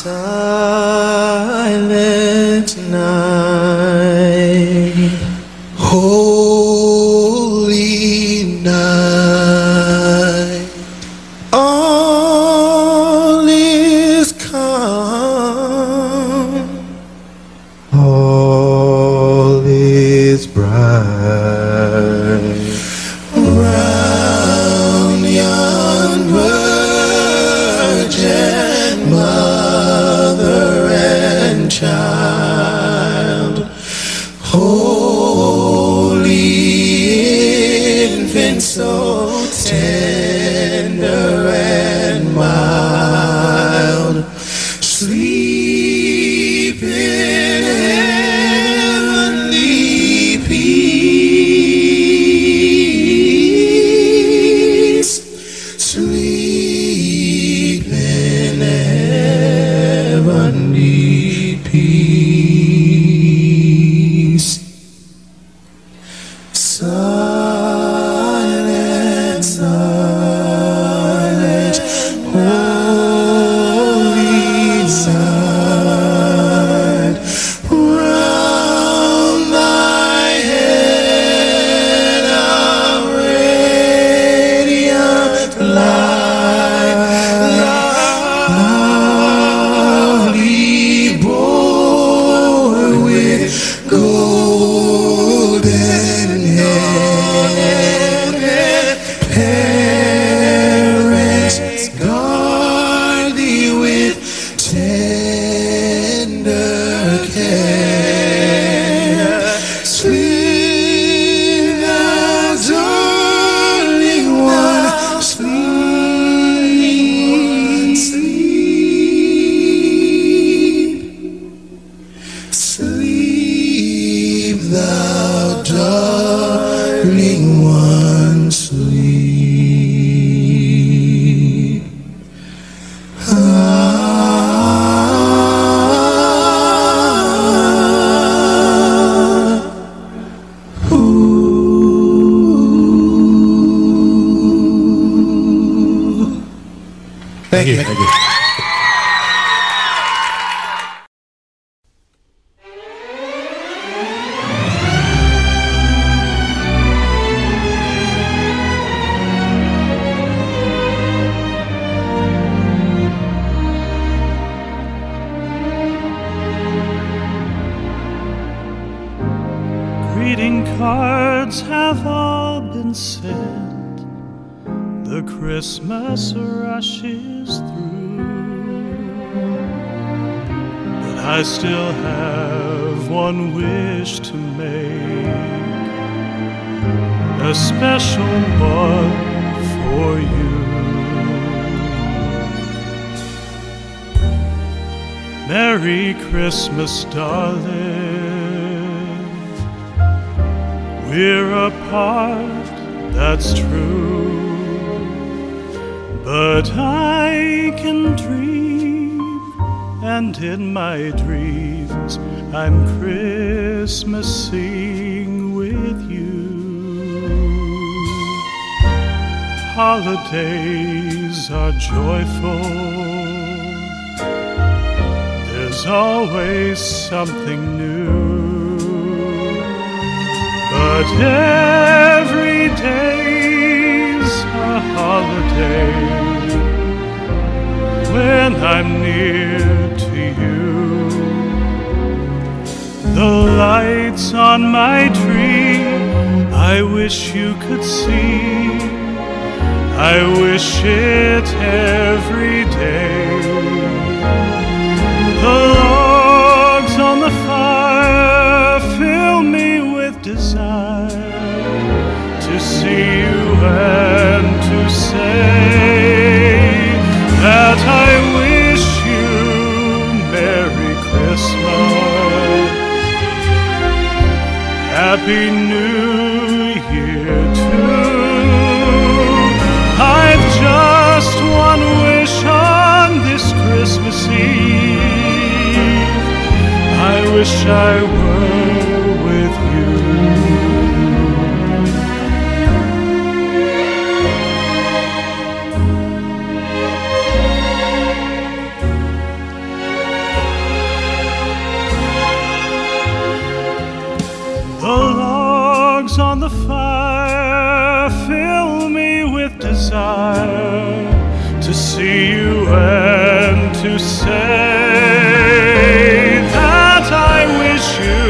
Silent cards have all been sent. The Christmas rush is through. But I still have one wish to make. A special one for you. Merry Christmas, darling. We're apart, that's true. But I can dream, and in my dreams, I'm Christmasing with you. Holidays are joyful. There's always something new. But every day's a holiday when I'm near to you. The lights on my tree, I wish you could see. I wish it every day. The Happy New Year too. I've just one wish on this Christmas Eve. I wish I were say that I wish you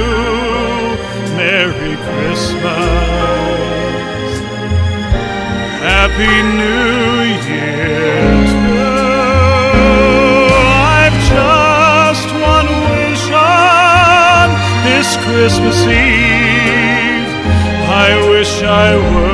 Merry Christmas, Happy New Year too. I've just one wish on this Christmas Eve. I wish I were.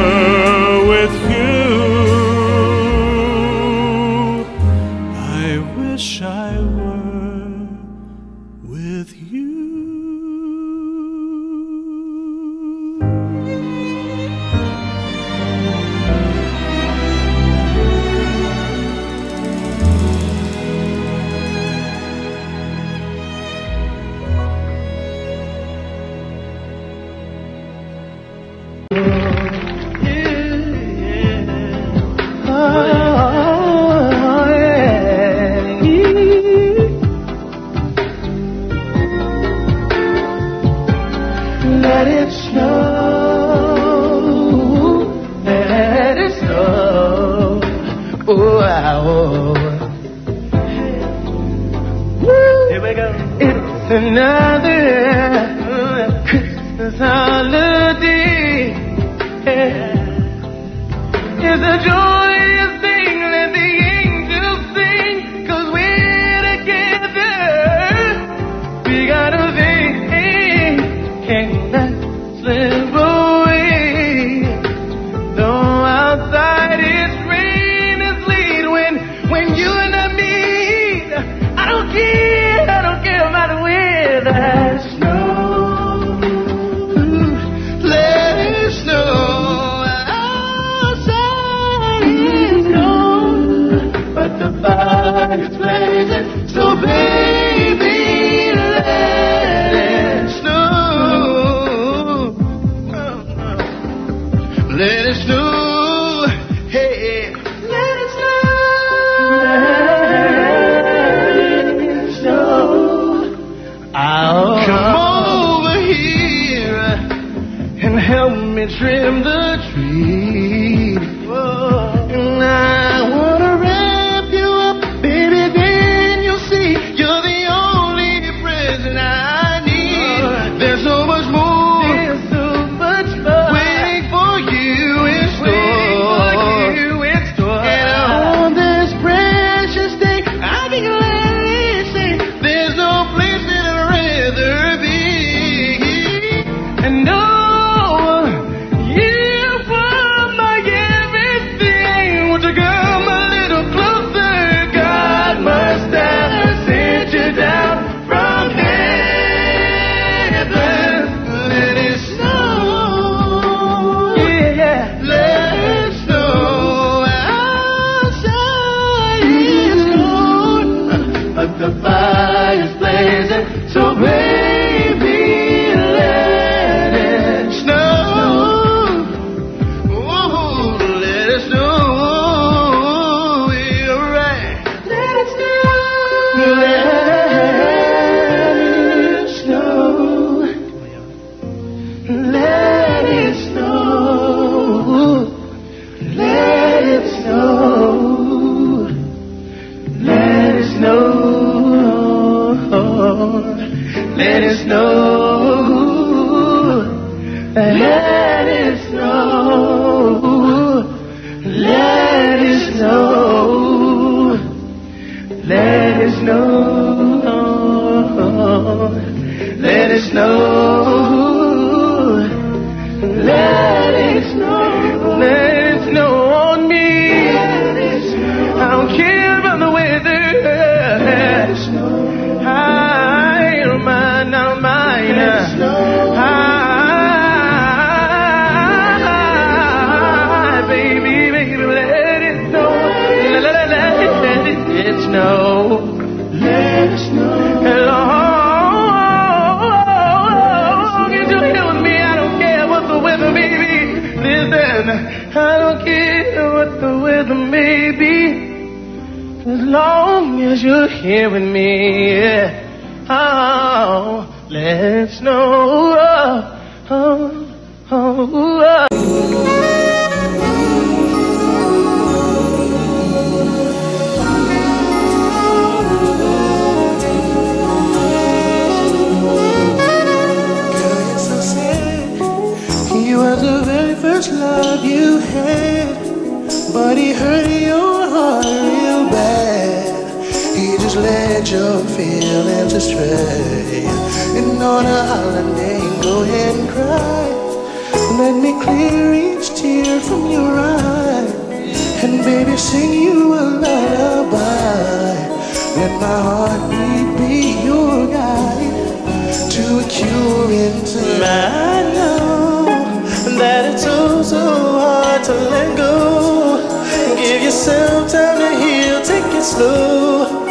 It slow.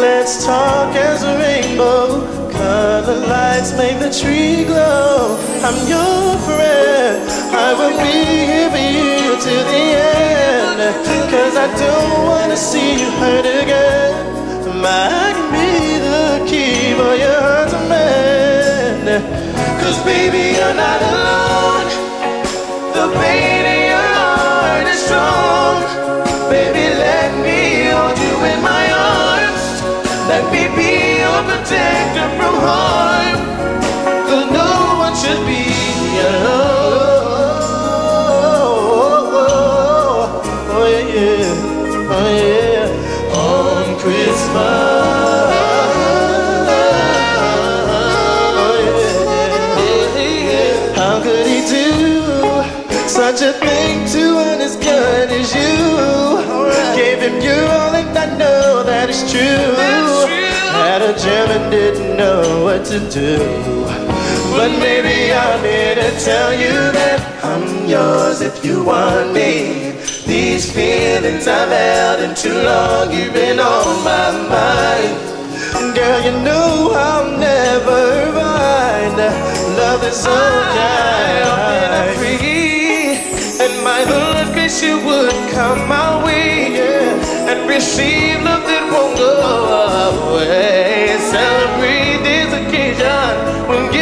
Let's talk as a rainbow. Color lights make the tree glow. I'm your friend. I will be here for you to the end. Cause I don't wanna see you hurt again. I can be the key for your heart to mend. Cause baby, you're not alone. The pain your from no one should be alone. Oh, yeah, yeah. Oh, yeah. On Christmas. Oh, yeah. How could he do such a thing to one as good as you? Gave him your all and I know that is true. Had a gem and didn't know what to do. But maybe I'm here to tell you that I'm yours if you want me. These feelings I've held in too long, you've been on my mind. Girl, you know I'll never mind. Love is so kind. And my heart wish you would come my way yeah, and receive love that won't go away. Celebrate this occasion when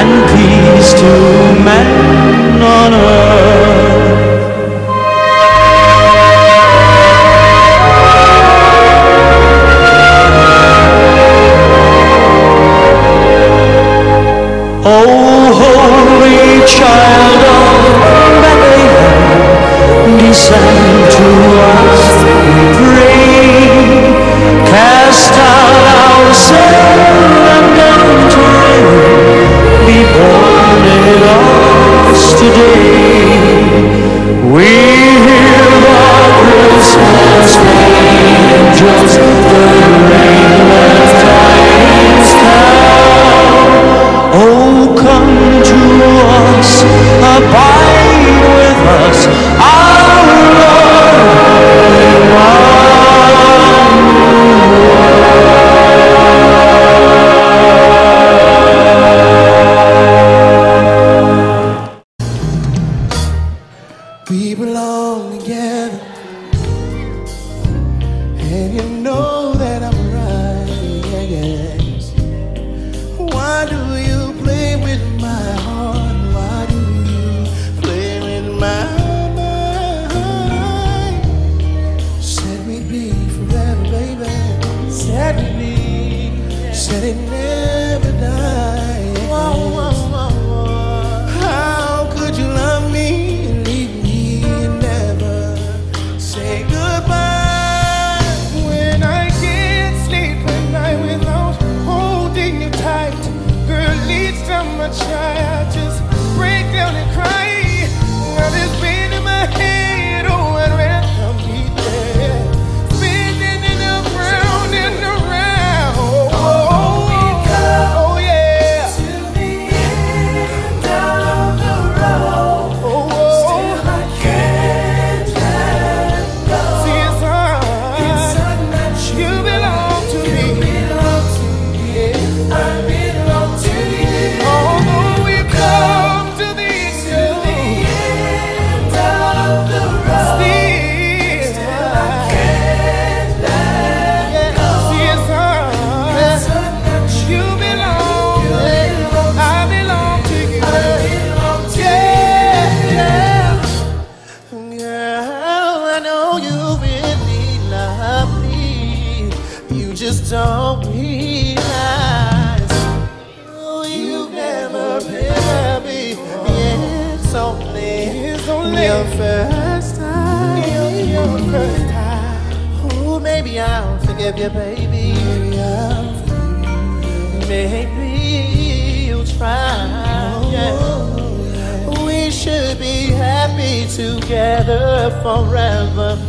and peace to men on earth. O holy child of Bethlehem, descend. your first time. Your, your first time. Ooh, maybe I'll forgive you, baby. Maybe I'll forgive you. Maybe you'll try. Oh, yeah. We should be happy together forever.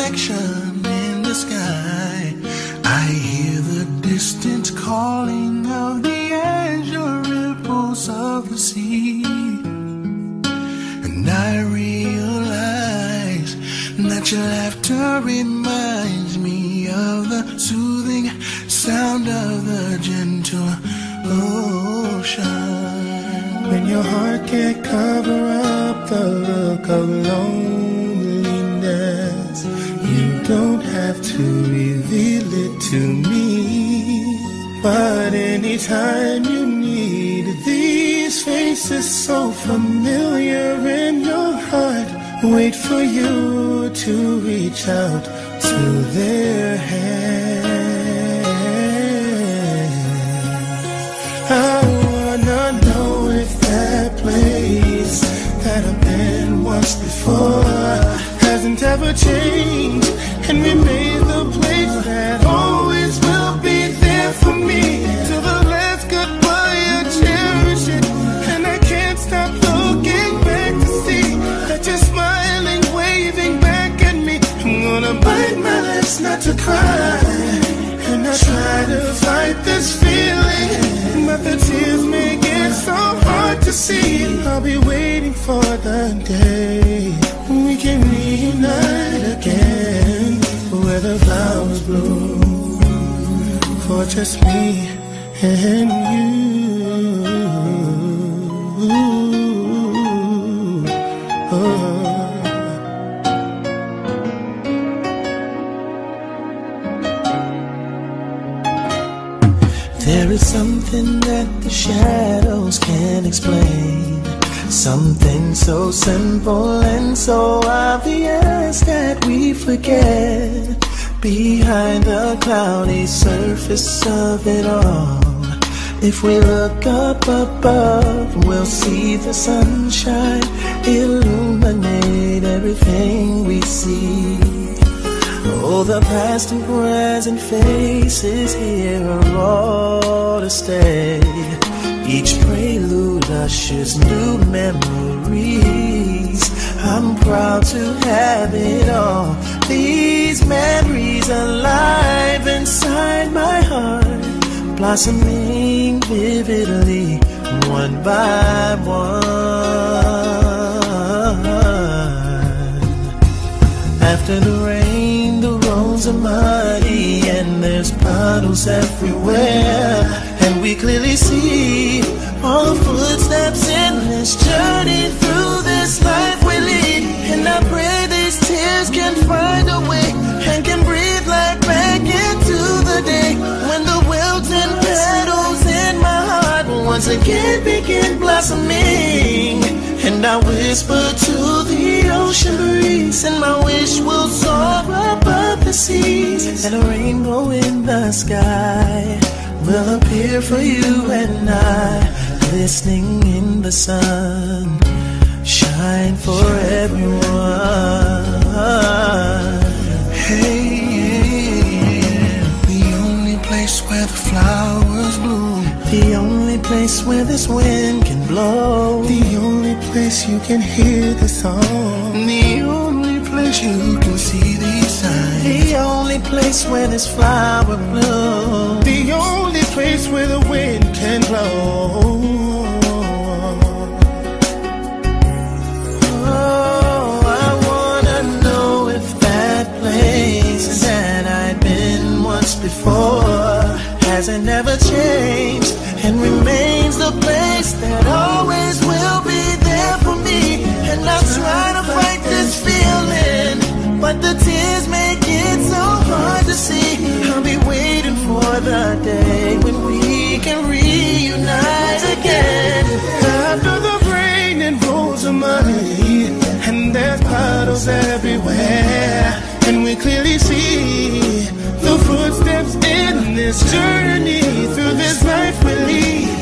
Reflection in the sky, I hear the distant calling of the azure ripples of the sea. And I realize that your laughter reminds me of the soothing sound of the gentle ocean. When your heart can't cover up the look of loneliness, to me. But anytime you need these faces so familiar in your heart, wait for you to reach out to their hand. I wanna know if that place that I've been once before hasn't ever changed and remains the place that always to cry. And I try to fight this feeling but the tears make it so hard to see. I'll be waiting for the day When we can reunite again. Where the flowers bloom for just me and you. Something so simple and so obvious that we forget. Behind the cloudy surface of it all. If we look up above, we'll see the sunshine illuminate everything we see. Oh, the past and present faces here are all to stay. Each prelude ushers new memories. I'm proud to have it all. These memories alive inside my heart, blossoming vividly, one by one. After the rain, the roads are muddy and there's puddles everywhere. And we clearly see all the footsteps in this journey through this life we lead. And I pray these tears can find a way and can breathe like back into the day when the wilting petals in my heart once again begin blossoming. And I whisper to the ocean breeze, and my wish will soar above the seas. And a rainbow in the sky will appear for you and I, glistening in the sun, shine for everyone. Hey, the only place where the flowers bloom. The only place where this wind can blow. The only place you can hear the song. The only place you can see these signs. The only place where this flower blooms. Place where the wind can blow. Oh, I wanna know if that place that I've been once before hasn't ever changed and remains the place that always will be there for me. And I try to fight this feeling, but the the day when we can reunite again. After the rain and rolls of money, and there's puddles everywhere, and we clearly see the footsteps in this journey through this life we lead.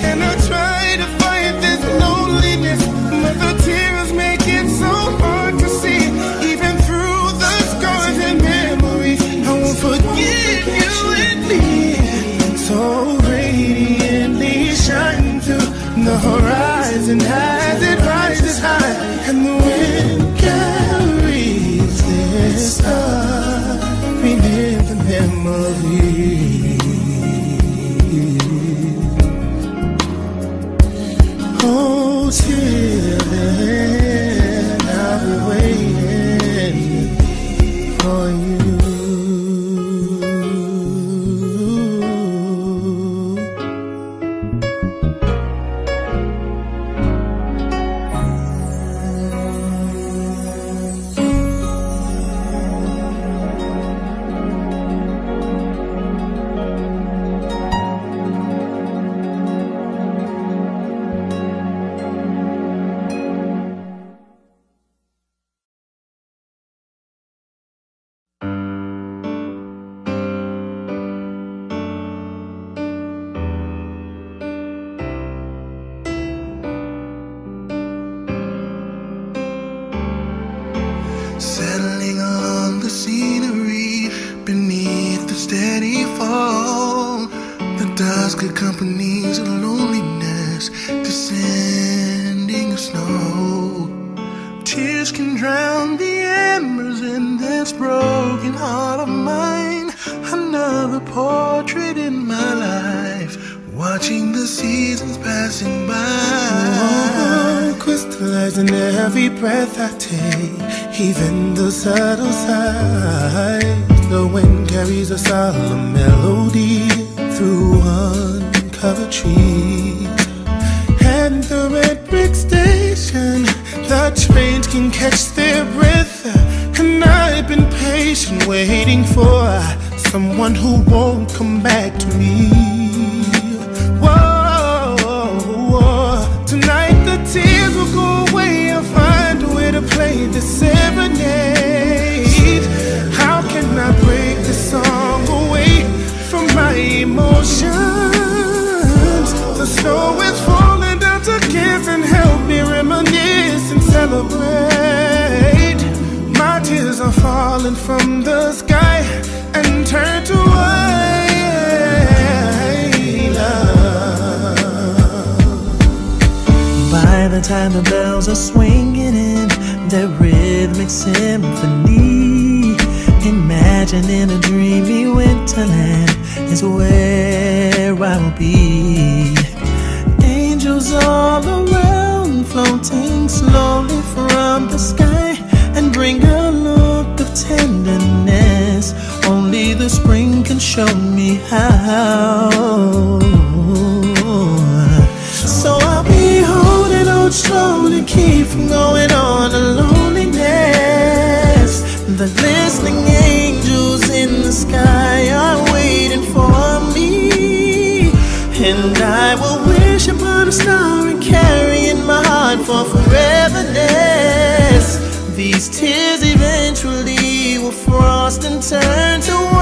These tears eventually will frost and turn to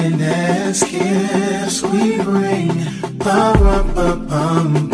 finest gifts we bring. Ba-rum-ba-bum-bum.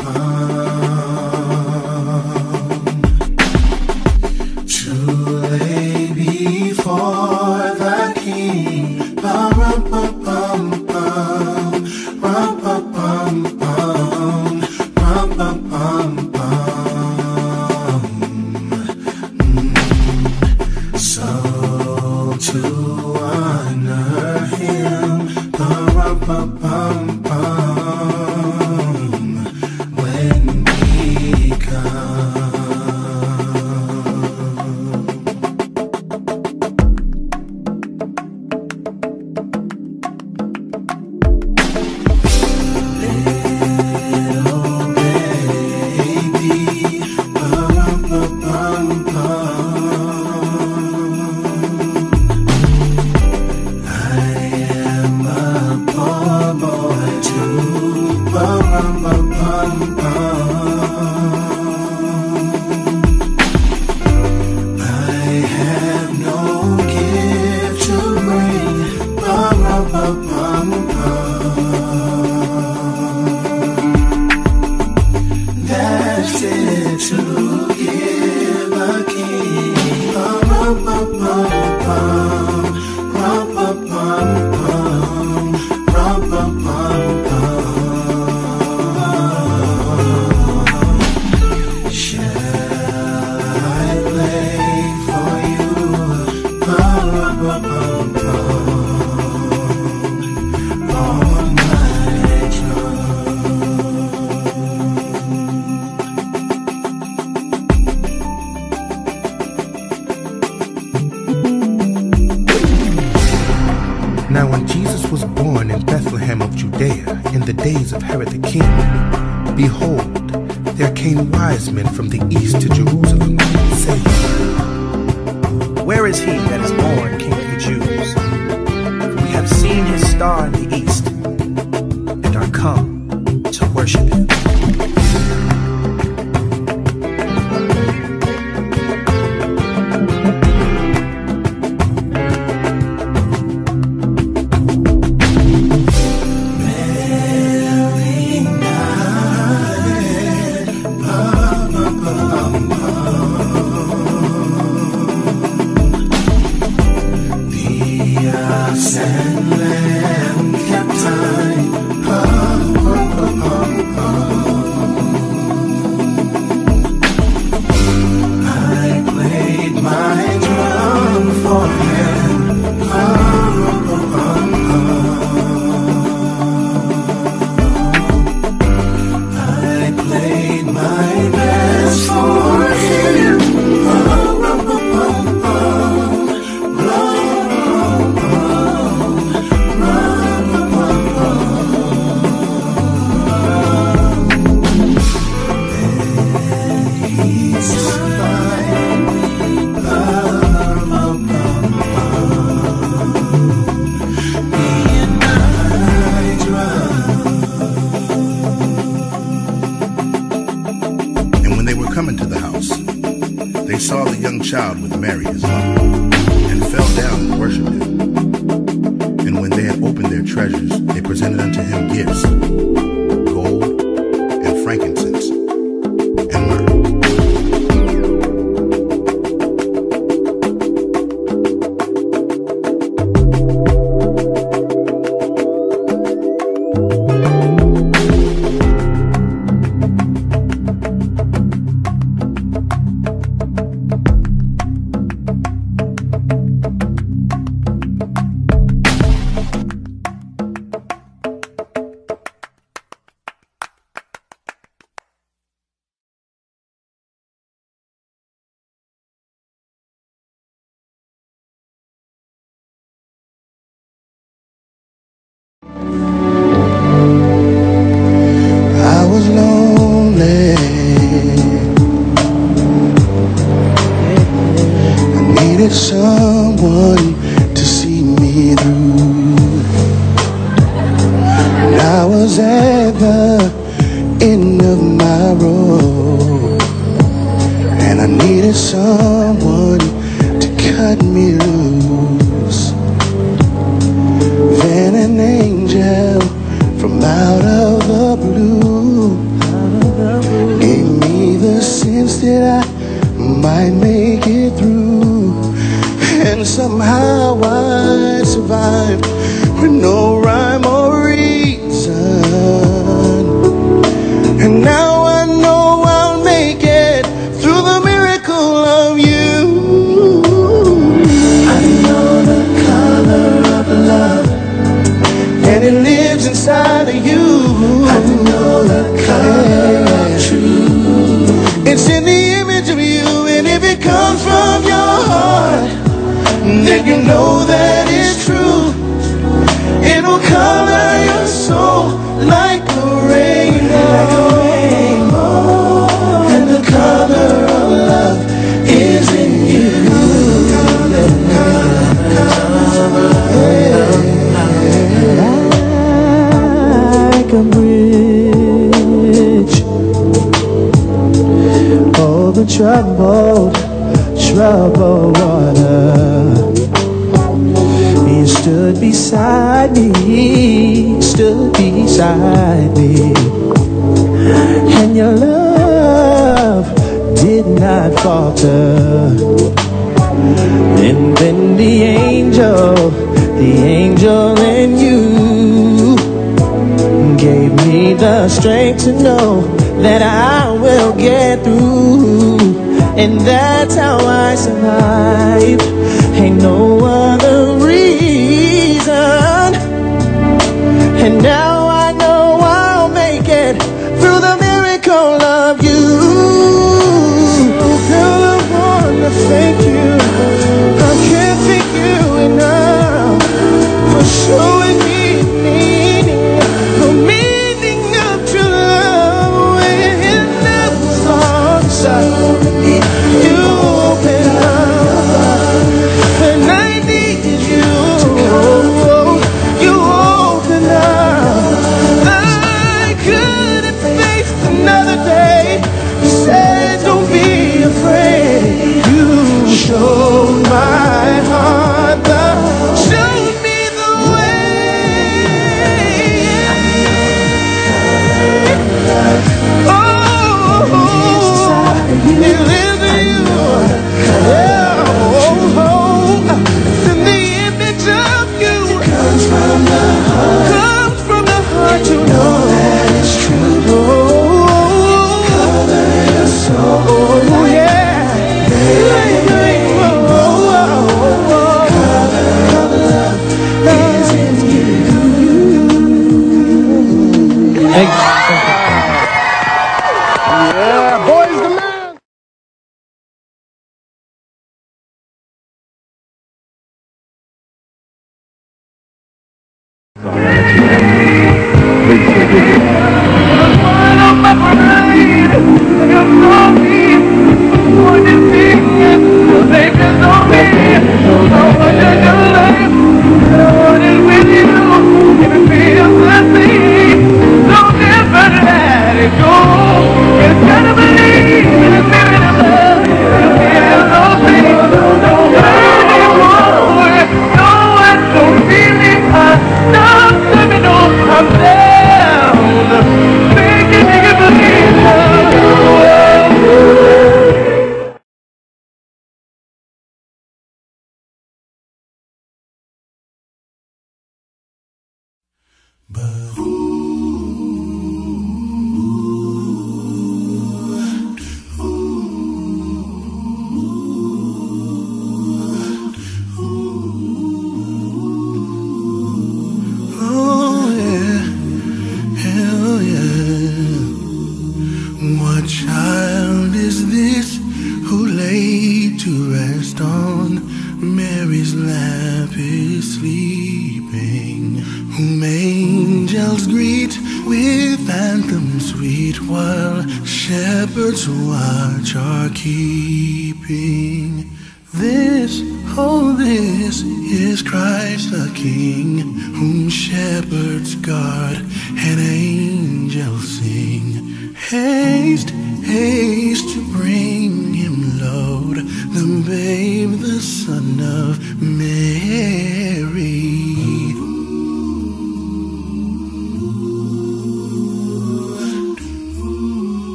Ox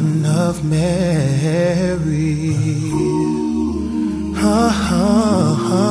son of Mary. Ha ha ha.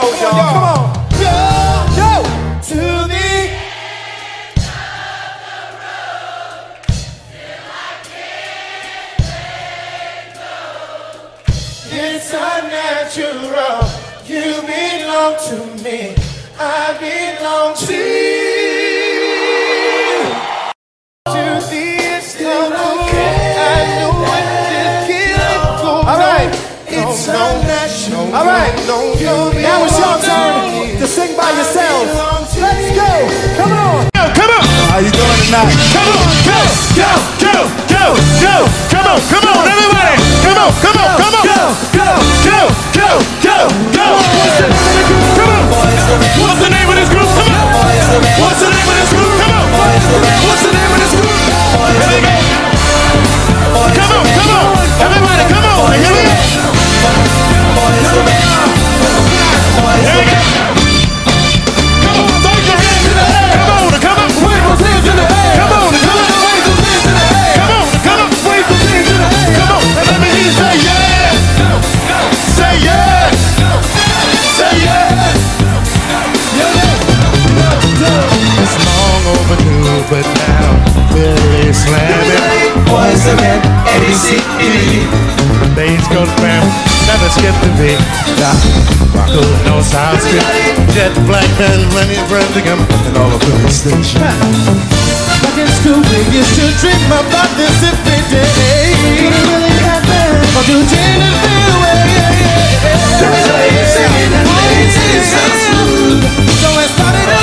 road, y'all. tonight. Come on, go, go, go, go, go. Come on, come on, everybody. Come on, come on, come on. Go, go, go, go, go, go. Come on. What's the name of this group? Come on. What's the name of this group? Come on. What's the name of this group? Come on, come on. Everybody, come on. semaine, elle est go never skip the beat. Yeah. Marco knows how to skip. Jet black has running Birmingham and all of the extension. Back in you should dream about this every day. It really happened. But you didn't feel it. So easy and it, do it, I it,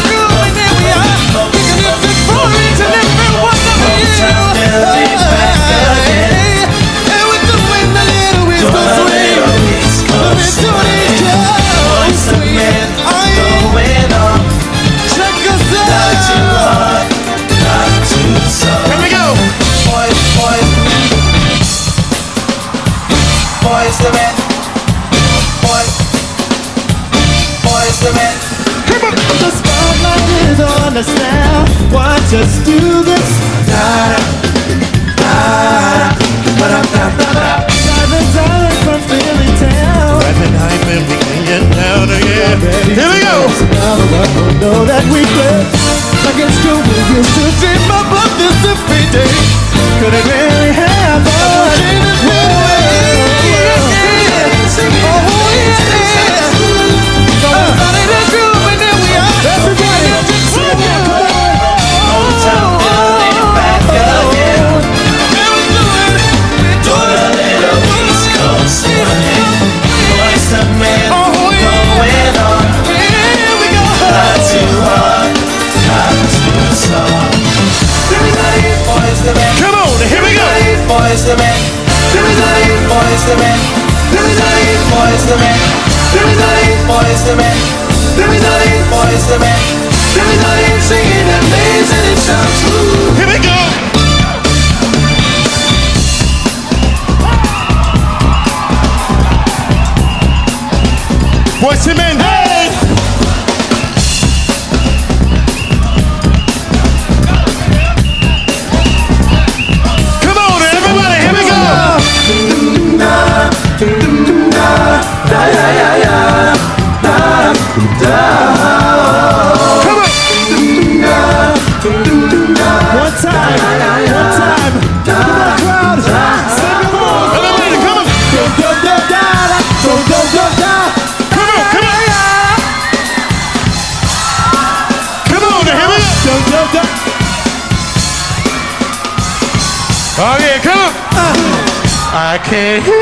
is on us now. Watch us do this. Da da da da da da. Driving down from Philly town. Rapping hype and we can get down again. Here we go. Now the world will know that we quit. Like in school, we used to dream about this every day. Could it really happen? Boyz II Men. Boyz II Men. Boyz II Men. Boyz II Men. Boyz II Men. Singing and dancing it sounds. Here we go. Boys men. Hey! I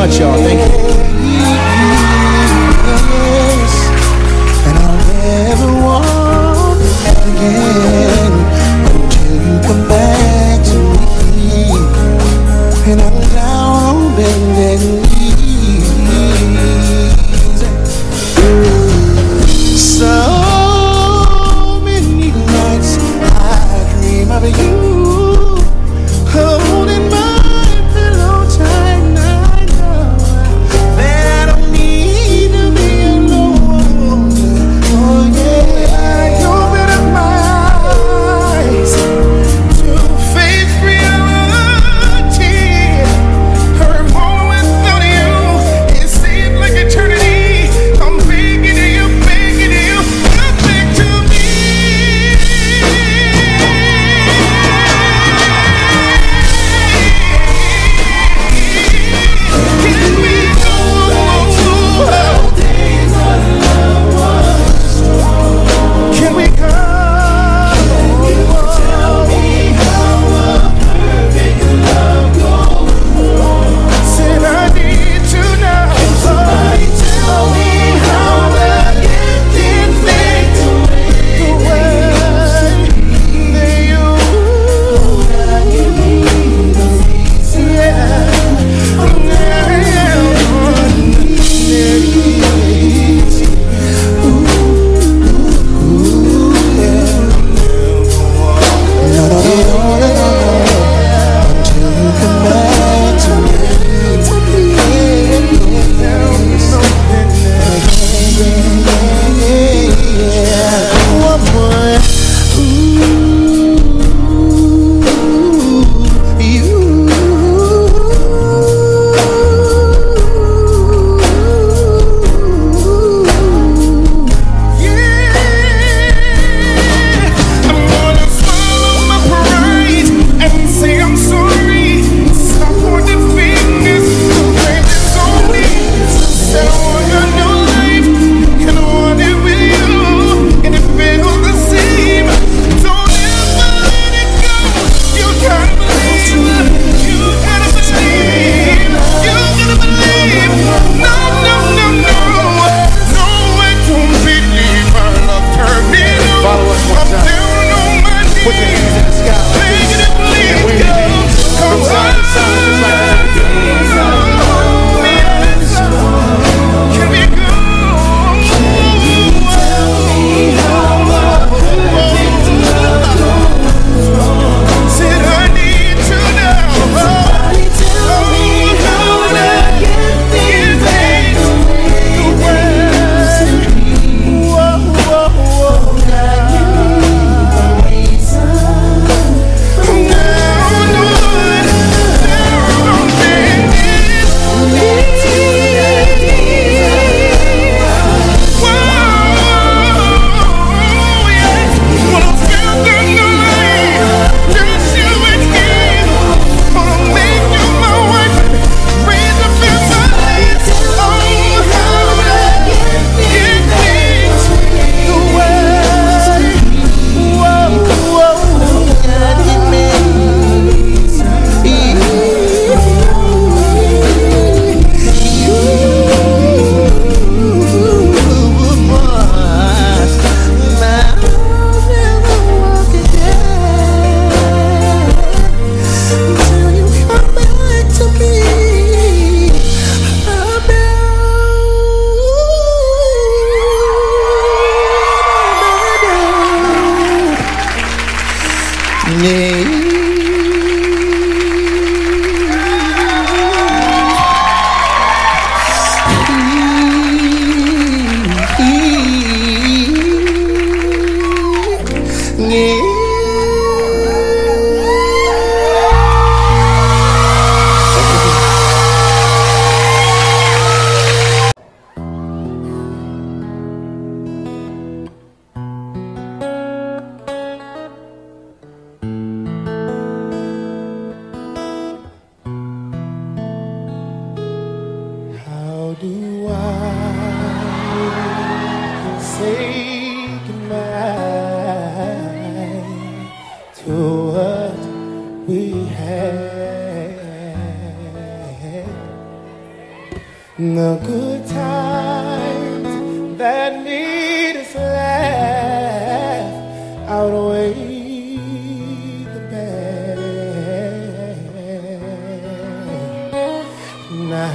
much, y'all. Thank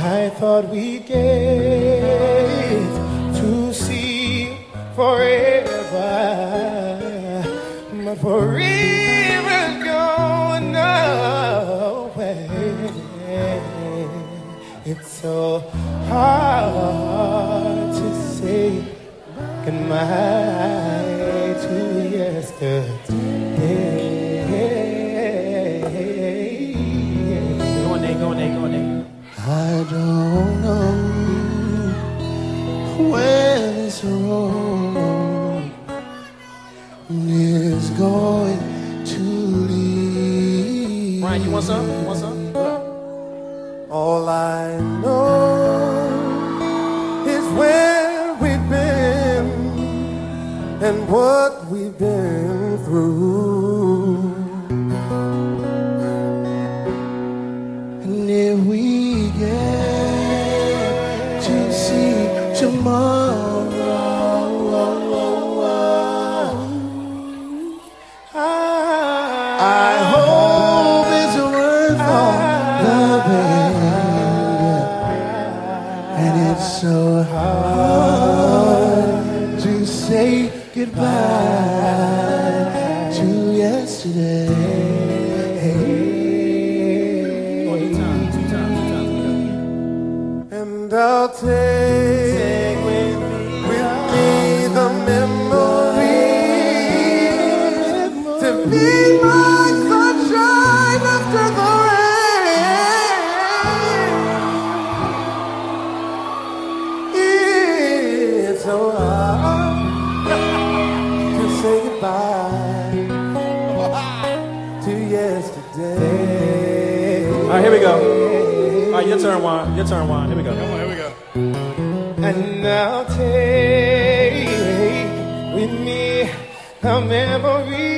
I thought we gave to see forever, but forever gone away. It's so hard to say goodbye to yesterday. What's up? What's up? All I know is where we've been and what. turn, Juan. Your turn, Juan. Here we go. Come on, here we go. And I'll take with me a memory.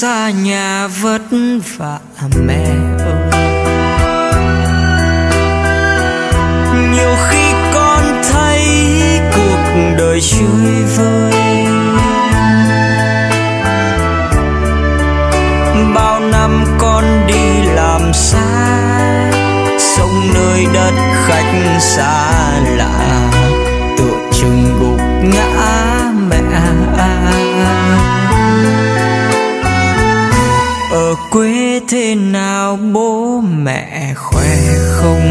Xa nhà vất vả. Mẹ ơi. Nhiều khi con thấy cuộc đời chơi vơi bao năm con đi làm xa, sống nơi đất khách xa lạ. Thế nào bố mẹ khỏe không?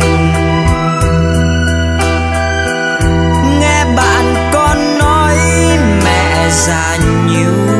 Nghe bạn con nói mẹ già nhiều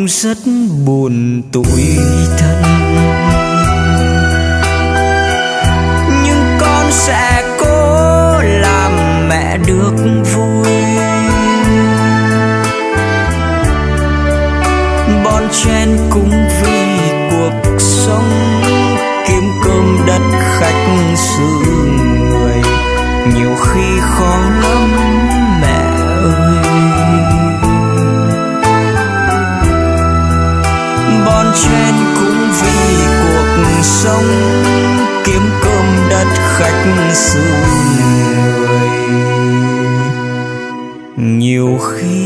cũng rất buồn tủi thân. Nhưng con sẽ cố làm mẹ được vui. Bon chen cũng vì cuộc sống kiếm cơm đất khách xương người. Nhiều khi khó lắm cách xưa người. Nhiều khi